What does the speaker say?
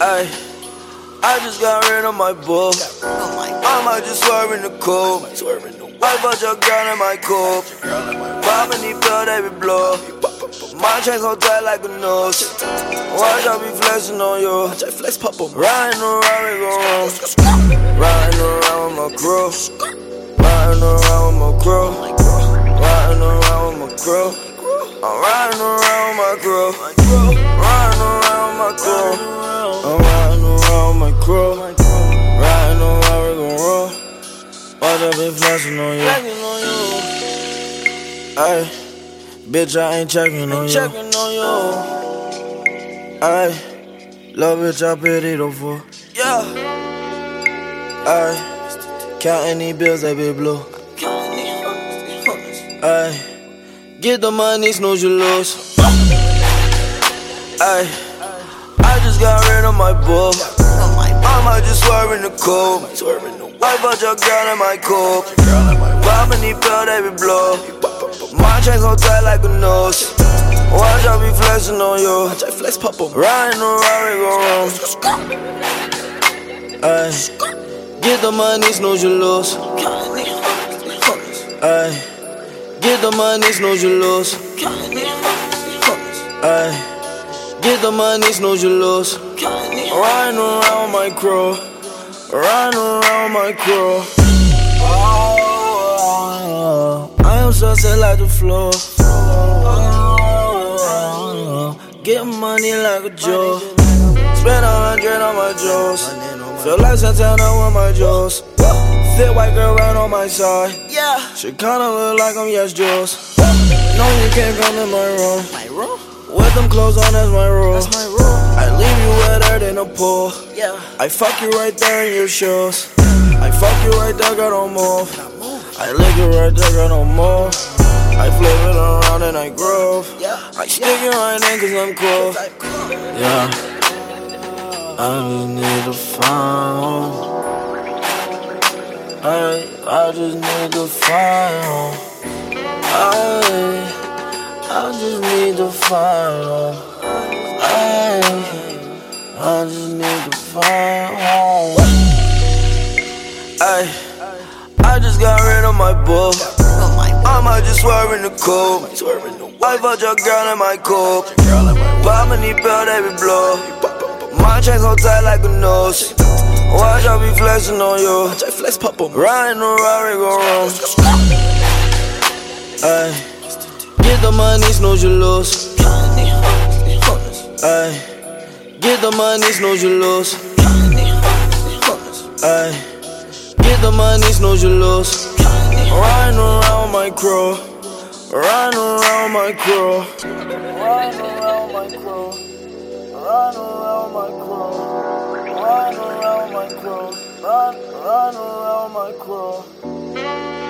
Ay, I just got rid of my bull. I might just swerve in the coupe. I bought your girl in my coupe. Poppin' pill, they be blow. My chain so tight like a nose. Watch I be flexing on you. Riding around, we gon' roll. Riding around with my crew. Riding around with my crew. Riding around with my crew. I'm riding around with my crew. Riding around with my crew. I be flexing on you. Ay, bitch, I ain't checking on you. Checking on you. Ay, love bitch, I pity the for. Yeah. Ay, counting these bills, they be blue. Ay, get the money, snooze, you lose. Ay, I just got rid of my bull. I might just swerve in the coupe. I bought your girl in my coupe. These pill, they be blow. My chain so tight like a nose. Watch I be flexing on you. J flex pop up. Riding around, gon' roll. Ay, get the money, snooze, you lose. Ay, get the money, snooze, you lose. Ay, get the money, snooze, you lose. Riding around my crew. Riding around my crew. Oh, I am so set like the floor. Oh, get money like a Joe. Spend a hundred on my jewels. Feel like Santana with my jewels. Fit white girl right on my side. Yeah. She kinda look like I'm yes Jules. No, you can't come in my room. My room? With them clothes on, that's my rule. That's my room. I leave you wetter than a pool. Yeah. I fuck you right there in your shoes. I fuck you right there, girl, don't move. I lick you right there, girl, don't move. I flip it around and I groove. Yeah. I stick it right in cause I'm cool. Cool. Yeah. I just need to find home. I, I just need to find home. I, I just need to find home. I, just need to find home. I, I just got rid of my my I might just swerve in the coupe. I bought your girl in my coupe. Poppin' these pill, they be blow. My chain so tight like a nose. Watch I be flexing on you. Riding around, we gon' roll. Ay, get the money, snooze, you lose. Ay, get the money, snooze, you lose. Ay, get the money, snooze, you lose. Riding around my crew. Riding around my crew. Riding around my crew. Riding around my crew. Riding around my crew. Riding around my crew.